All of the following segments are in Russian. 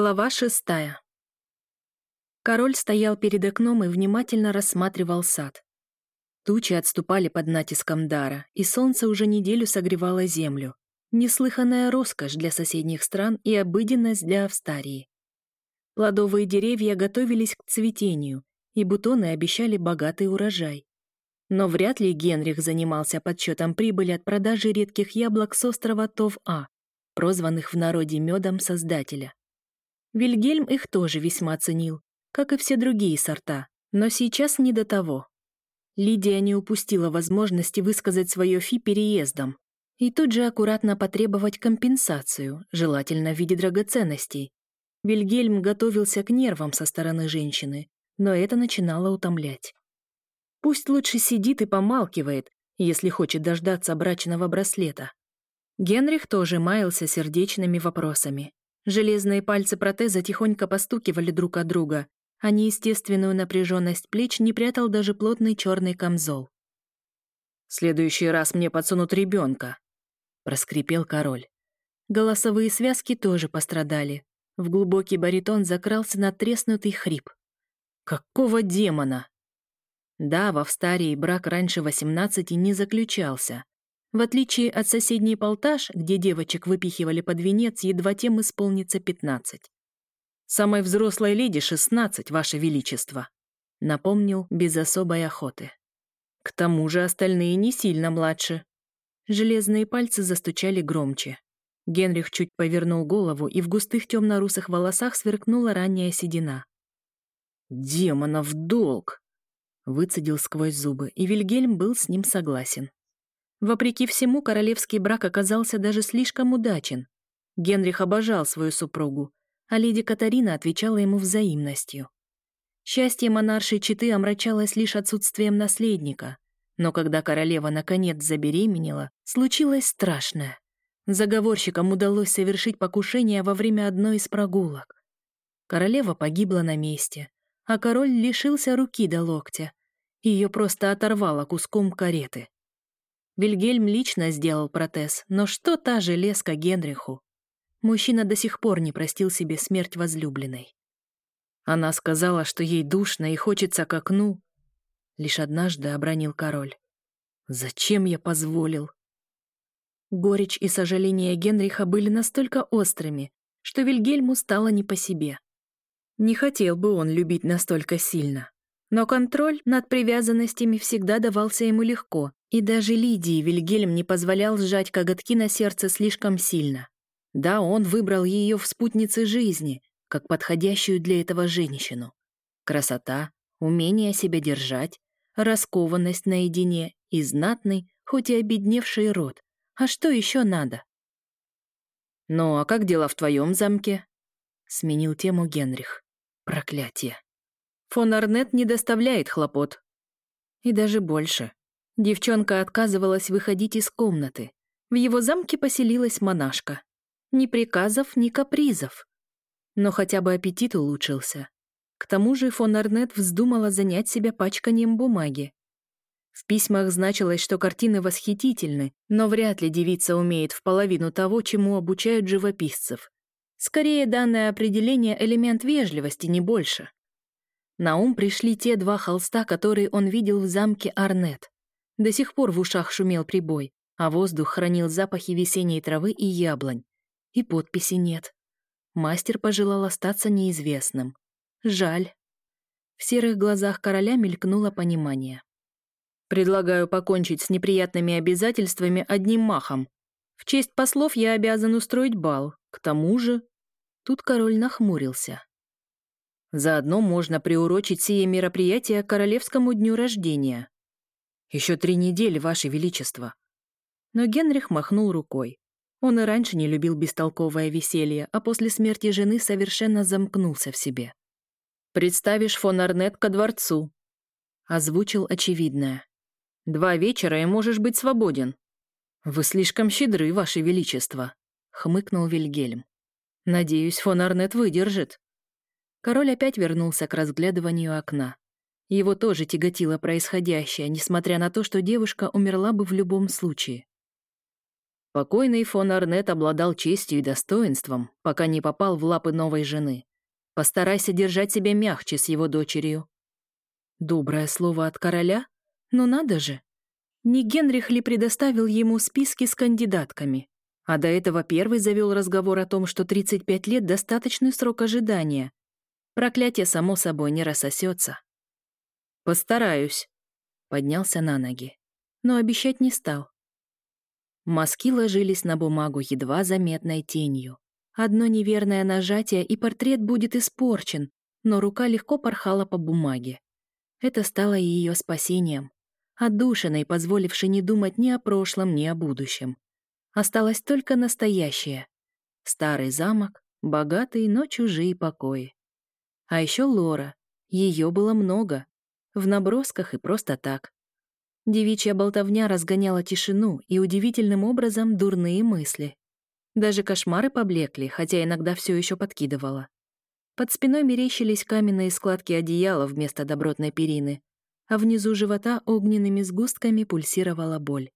Глава шестая. Король стоял перед окном и внимательно рассматривал сад. Тучи отступали под натиском дара, и солнце уже неделю согревало землю. Неслыханная роскошь для соседних стран и обыденность для Австарии. Плодовые деревья готовились к цветению, и бутоны обещали богатый урожай. Но вряд ли Генрих занимался подсчетом прибыли от продажи редких яблок с острова Тов-А, прозванных в народе медом Создателя. Вильгельм их тоже весьма ценил, как и все другие сорта, но сейчас не до того. Лидия не упустила возможности высказать свое фи переездом и тут же аккуратно потребовать компенсацию, желательно в виде драгоценностей. Вильгельм готовился к нервам со стороны женщины, но это начинало утомлять. Пусть лучше сидит и помалкивает, если хочет дождаться брачного браслета. Генрих тоже маялся сердечными вопросами. Железные пальцы протеза тихонько постукивали друг от друга, а неестественную напряженность плеч не прятал даже плотный черный камзол. Следующий раз мне подсунут ребенка», — проскрипел король. Голосовые связки тоже пострадали. В глубокий баритон закрался надтреснутый хрип. «Какого демона?» Да, во Встарии брак раньше 18 не заключался, в отличие от соседней Полтаж, где девочек выпихивали под венец, едва тем исполнится 15. «Самой взрослой леди 16, Ваше Величество», — напомнил без особой охоты. «К тому же остальные не сильно младше». Железные пальцы застучали громче. Генрих чуть повернул голову, и в густых темно-русых волосах сверкнула ранняя седина. «Демонов долг!» — выцедил сквозь зубы, и Вильгельм был с ним согласен. Вопреки всему, королевский брак оказался даже слишком удачен. Генрих обожал свою супругу, а леди Катарина отвечала ему взаимностью. Счастье монаршей Читы омрачалось лишь отсутствием наследника. Но когда королева наконец забеременела, случилось страшное. Заговорщикам удалось совершить покушение во время одной из прогулок. Королева погибла на месте, а король лишился руки до локтя. Ее просто оторвало куском кареты. Вильгельм лично сделал протез, но что та железка Генриху? Мужчина до сих пор не простил себе смерть возлюбленной. Она сказала, что ей душно и хочется к окну. Лишь однажды обронил король. «Зачем я позволил?» Горечь и сожаление Генриха были настолько острыми, что Вильгельму стало не по себе. Не хотел бы он любить настолько сильно. Но контроль над привязанностями всегда давался ему легко, и даже Лидии Вильгельм не позволял сжать коготки на сердце слишком сильно. Да, он выбрал ее в спутнице жизни, как подходящую для этого женщину. Красота, умение себя держать, раскованность наедине и знатный, хоть и обедневший род. А что еще надо? «Ну, а как дела в твоем замке?» — сменил тему Генрих. «Проклятие. Фон Арнет не доставляет хлопот. И даже больше. Девчонка отказывалась выходить из комнаты. В его замке поселилась монашка. Ни приказов, ни капризов. Но хотя бы аппетит улучшился. К тому же фон Арнет вздумала занять себя пачканием бумаги. В письмах значилось, что картины восхитительны, но вряд ли девица умеет в половину того, чему обучают живописцев. Скорее, данное определение — элемент вежливости, не больше. На ум пришли те два холста, которые он видел в замке Арнет. До сих пор в ушах шумел прибой, а воздух хранил запахи весенней травы и яблонь. И подписи нет. Мастер пожелал остаться неизвестным. Жаль. В серых глазах короля мелькнуло понимание. «Предлагаю покончить с неприятными обязательствами одним махом. В честь послов я обязан устроить бал. К тому же...» Тут король нахмурился. Заодно можно приурочить сие мероприятие к королевскому дню рождения. «Еще три недели, Ваше Величество». Но Генрих махнул рукой. Он и раньше не любил бестолковое веселье, а после смерти жены совершенно замкнулся в себе. «Представишь фон Арнет ко дворцу», — озвучил очевидное. «Два вечера и можешь быть свободен». «Вы слишком щедры, Ваше Величество», — хмыкнул Вильгельм. «Надеюсь, фон Арнет выдержит». Король опять вернулся к разглядыванию окна. Его тоже тяготило происходящее, несмотря на то, что девушка умерла бы в любом случае. Покойный фон Арнет обладал честью и достоинством, пока не попал в лапы новой жены. Постарайся держать себя мягче с его дочерью. Доброе слово от короля? Ну надо же! Не Генрих ли предоставил ему списки с кандидатками? А до этого первый завел разговор о том, что 35 лет — достаточный срок ожидания. Проклятие, само собой, не рассосется. «Постараюсь», — поднялся на ноги, но обещать не стал. Мазки ложились на бумагу едва заметной тенью. Одно неверное нажатие, и портрет будет испорчен, но рука легко порхала по бумаге. Это стало ее спасением, отдушиной, позволившей не думать ни о прошлом, ни о будущем. Осталось только настоящее. Старый замок, богатые, но чужие покои. А еще Лора. Ее было много в набросках и просто так. Девичья болтовня разгоняла тишину и удивительным образом дурные мысли. Даже кошмары поблекли, хотя иногда все еще подкидывала. Под спиной мерещились каменные складки одеяла вместо добротной перины, а внизу живота огненными сгустками пульсировала боль.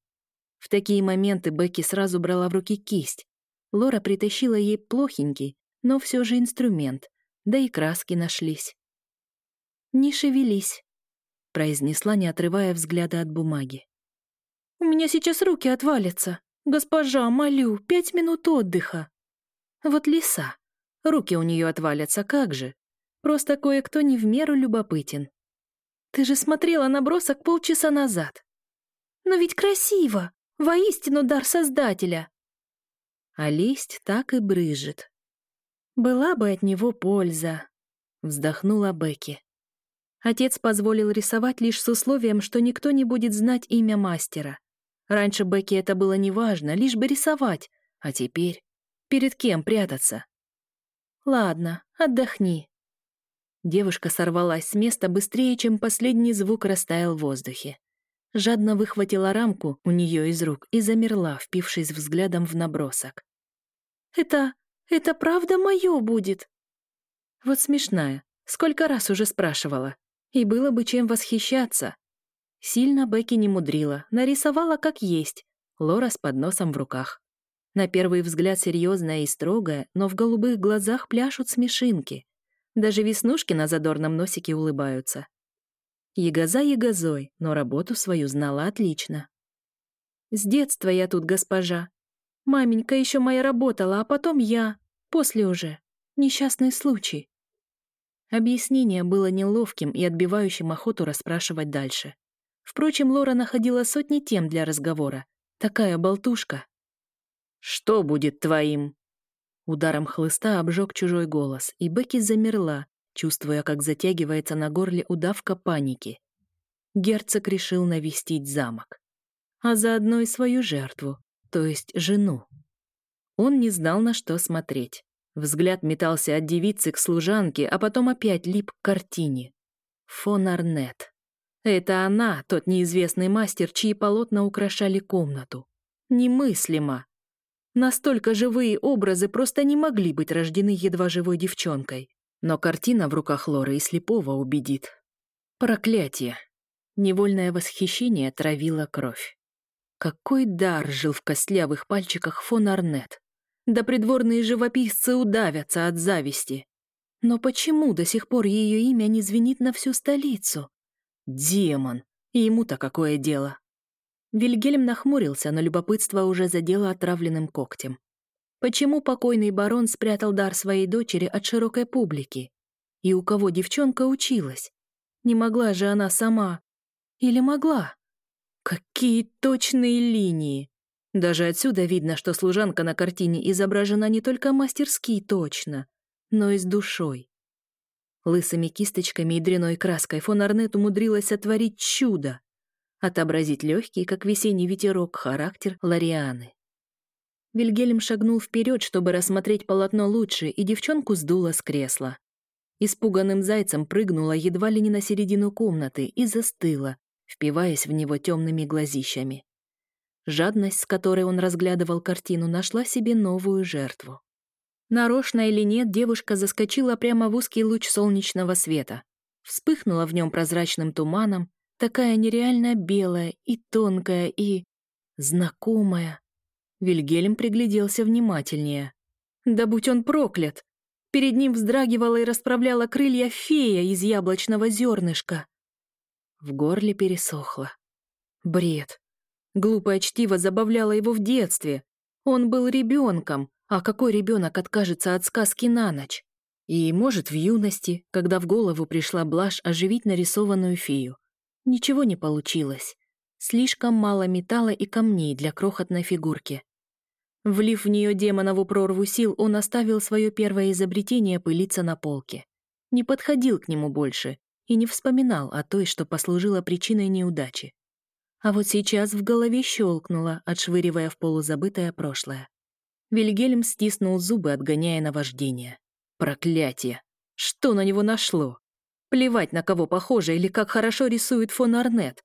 В такие моменты Бекки сразу брала в руки кисть. Лора притащила ей плохенький, но все же инструмент, да и краски нашлись. «Не шевелись», произнесла, не отрывая взгляда от бумаги. «У меня сейчас руки отвалятся. Госпожа, молю, пять минут отдыха». Вот лиса. Руки у нее отвалятся, как же. Просто кое-кто не в меру любопытен. Ты же смотрела набросок полчаса назад. Но ведь красиво! Воистину дар Создателя! А листь так и брызжет. Была бы от него польза, вздохнула Бекки. Отец позволил рисовать лишь с условием, что никто не будет знать имя мастера. Раньше Бекке это было неважно, лишь бы рисовать. А теперь? Перед кем прятаться? Ладно, отдохни. Девушка сорвалась с места быстрее, чем последний звук растаял в воздухе. Жадно выхватила рамку у нее из рук и замерла, впившись взглядом в набросок. «Это... это правда мое будет?» Вот смешная. Сколько раз уже спрашивала. И было бы чем восхищаться. Сильно Бекки не мудрила, нарисовала как есть, Лора с подносом в руках. На первый взгляд серьезная и строгая, но в голубых глазах пляшут смешинки. Даже веснушки на задорном носике улыбаются. Ягоза ягозой, но работу свою знала отлично. «С детства я тут, госпожа. Маменька еще моя работала, а потом я. После уже. Несчастный случай. Объяснение было неловким и отбивающим охоту расспрашивать дальше. Впрочем, Лора находила сотни тем для разговора. Такая болтушка. «Что будет твоим?» Ударом хлыста обжег чужой голос, и Бекки замерла, чувствуя, как затягивается на горле удавка паники. Герцог решил навестить замок. А заодно и свою жертву, то есть жену. Он не знал, на что смотреть. Взгляд метался от девицы к служанке, а потом опять лип к картине. Фон Арнет. Это она, тот неизвестный мастер, чьи полотна украшали комнату. Немыслимо. Настолько живые образы просто не могли быть рождены едва живой девчонкой. Но картина в руках Лоры и слепого убедит. Проклятие. Невольное восхищение травило кровь. Какой дар жил в костлявых пальчиках фон Арнет. Да придворные живописцы удавятся от зависти. Но почему до сих пор ее имя не звенит на всю столицу? Демон! И ему-то какое дело? Вильгельм нахмурился, но любопытство уже задело отравленным когтем. Почему покойный барон спрятал дар своей дочери от широкой публики? И у кого девчонка училась? Не могла же она сама? Или могла? Какие точные линии! Даже отсюда видно, что служанка на картине изображена не только мастерски и точно, но и с душой. Лысыми кисточками и дряной краской фон Арнет умудрилась сотворить чудо, отобразить легкий, как весенний ветерок, характер Лорианы. Вильгельм шагнул вперед, чтобы рассмотреть полотно лучше, и девчонку сдуло с кресла. Испуганным зайцем прыгнула едва ли не на середину комнаты и застыла, впиваясь в него темными глазищами. Жадность, с которой он разглядывал картину, нашла себе новую жертву. Нарочно или нет, девушка заскочила прямо в узкий луч солнечного света. Вспыхнула в нем прозрачным туманом, такая нереально белая и тонкая и... знакомая. Вильгельм пригляделся внимательнее. Да будь он проклят! Перед ним вздрагивала и расправляла крылья фея из яблочного зернышка. В горле пересохло. Бред. Глупое чтиво забавляло его в детстве. Он был ребенком, а какой ребенок откажется от сказки на ночь? И, может, в юности, когда в голову пришла блажь оживить нарисованную фею. Ничего не получилось. Слишком мало металла и камней для крохотной фигурки. Влив в нее демона демонову прорву сил, он оставил свое первое изобретение пылиться на полке. Не подходил к нему больше и не вспоминал о той, что послужила причиной неудачи. А вот сейчас в голове щелкнуло, отшвыривая в полузабытое прошлое. Вильгельм стиснул зубы, отгоняя наваждение. Проклятие! Что на него нашло? Плевать, на кого похоже или как хорошо рисует фон Арнет.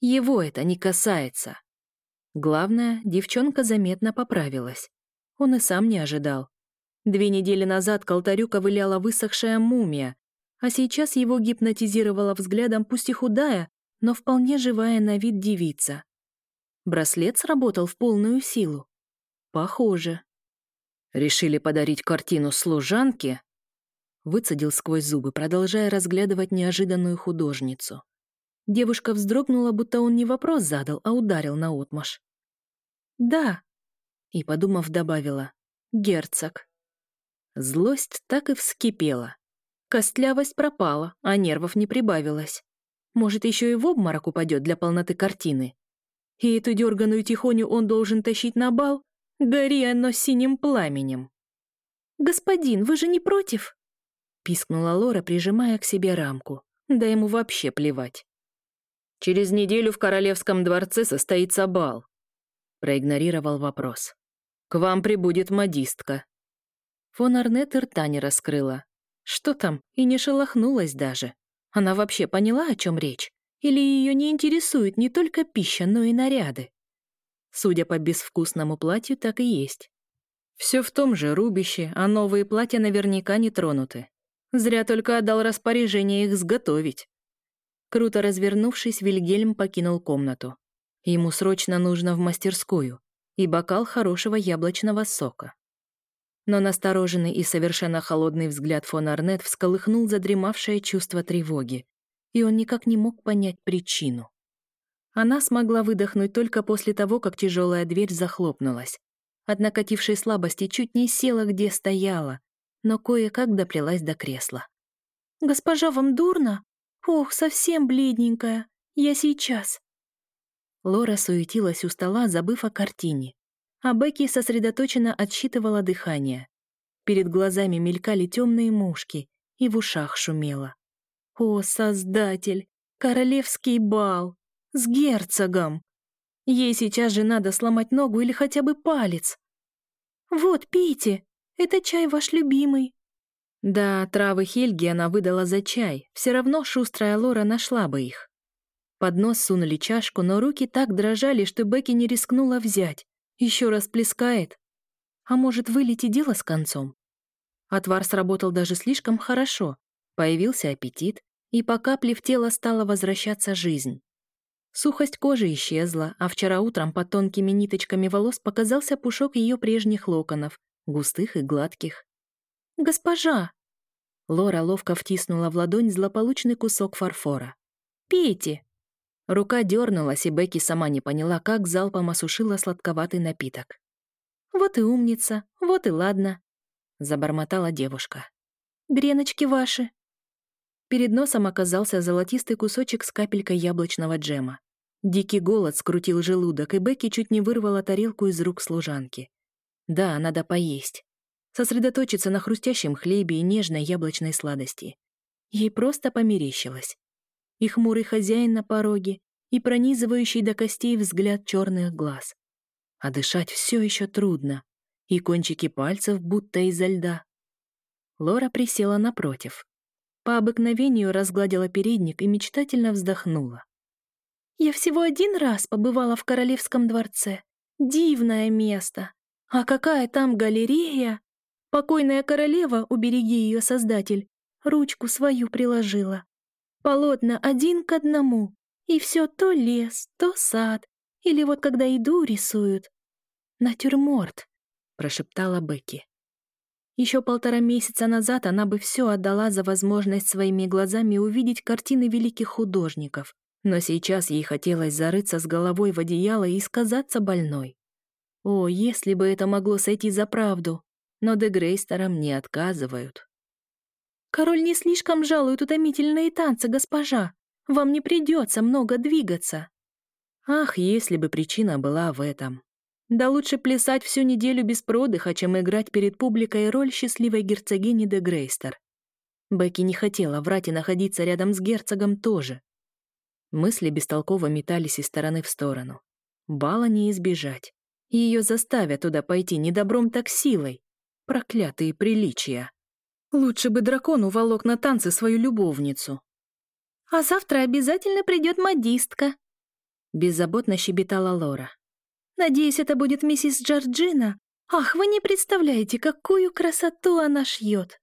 Его это не касается. Главное, девчонка заметно поправилась. Он и сам не ожидал. Две недели назад к алтарю ковыляла высохшая мумия, а сейчас его гипнотизировала взглядом пусть и худая, но вполне живая на вид девица. Браслет сработал в полную силу. Похоже. Решили подарить картину служанке? Выцедил сквозь зубы, продолжая разглядывать неожиданную художницу. Девушка вздрогнула, будто он не вопрос задал, а ударил на наотмашь. «Да», — и, подумав, добавила, — «герцог». Злость так и вскипела. Костлявость пропала, а нервов не прибавилось. Может, еще и в обморок упадет для полноты картины. И эту дерганую тихоню он должен тащить на бал, гори оно синим пламенем. «Господин, вы же не против?» — пискнула Лора, прижимая к себе рамку. «Да ему вообще плевать». «Через неделю в Королевском дворце состоится бал», — проигнорировал вопрос. «К вам прибудет модистка». Фон Арнет и рта не раскрыла. Что там, и не шелохнулась даже. Она вообще поняла, о чем речь? Или ее не интересует не только пища, но и наряды? Судя по безвкусному платью, так и есть. Все в том же рубище, а новые платья наверняка не тронуты. Зря только отдал распоряжение их сготовить. Круто развернувшись, Вильгельм покинул комнату. Ему срочно нужно в мастерскую и бокал хорошего яблочного сока но настороженный и совершенно холодный взгляд фон Арнет всколыхнул задремавшее чувство тревоги, и он никак не мог понять причину. Она смогла выдохнуть только после того, как тяжелая дверь захлопнулась. От накатившей слабости чуть не села, где стояла, но кое-как доплелась до кресла. «Госпожа, вам дурно? Ох, совсем бледненькая. Я сейчас». Лора суетилась у стола, забыв о картине а Бекки сосредоточенно отсчитывала дыхание. Перед глазами мелькали темные мушки, и в ушах шумело. «О, Создатель! Королевский бал! С герцогом! Ей сейчас же надо сломать ногу или хотя бы палец!» «Вот, пейте! Это чай ваш любимый!» Да, травы Хельги она выдала за чай, все равно шустрая Лора нашла бы их. Под нос сунули чашку, но руки так дрожали, что Бекки не рискнула взять. Еще раз плескает. А может, вылить дело с концом? Отвар сработал даже слишком хорошо. Появился аппетит, и по капле в тело стала возвращаться жизнь. Сухость кожи исчезла, а вчера утром под тонкими ниточками волос показался пушок ее прежних локонов, густых и гладких. «Госпожа!» Лора ловко втиснула в ладонь злополучный кусок фарфора. «Пейте!» Рука дернулась, и Бекки сама не поняла, как залпом осушила сладковатый напиток. «Вот и умница, вот и ладно», — забормотала девушка. «Греночки ваши». Перед носом оказался золотистый кусочек с капелькой яблочного джема. Дикий голод скрутил желудок, и Бекки чуть не вырвала тарелку из рук служанки. «Да, надо поесть» сосредоточиться на хрустящем хлебе и нежной яблочной сладости. Ей просто померещилось и хмурый хозяин на пороге, и пронизывающий до костей взгляд черных глаз. А дышать все еще трудно, и кончики пальцев будто изо льда. Лора присела напротив. По обыкновению разгладила передник и мечтательно вздохнула. «Я всего один раз побывала в Королевском дворце. Дивное место. А какая там галерея! Покойная королева, убереги ее создатель, ручку свою приложила полотна один к одному, и все то лес, то сад, или вот когда иду, рисуют. «Натюрморт», — прошептала Бекки. Еще полтора месяца назад она бы все отдала за возможность своими глазами увидеть картины великих художников, но сейчас ей хотелось зарыться с головой в одеяло и сказаться больной. О, если бы это могло сойти за правду! Но Дегрейстерам не отказывают. Король не слишком жалует утомительные танцы, госпожа. Вам не придется много двигаться». Ах, если бы причина была в этом. Да лучше плясать всю неделю без продыха, чем играть перед публикой роль счастливой герцогини де Грейстер. Бекки не хотела врать и находиться рядом с герцогом тоже. Мысли бестолково метались из стороны в сторону. Бала не избежать. Ее заставят туда пойти недобром так силой. Проклятые приличия. Лучше бы дракон уволок на танцы свою любовницу. «А завтра обязательно придет модистка», — беззаботно щебетала Лора. «Надеюсь, это будет миссис Джорджина. Ах, вы не представляете, какую красоту она шьет!»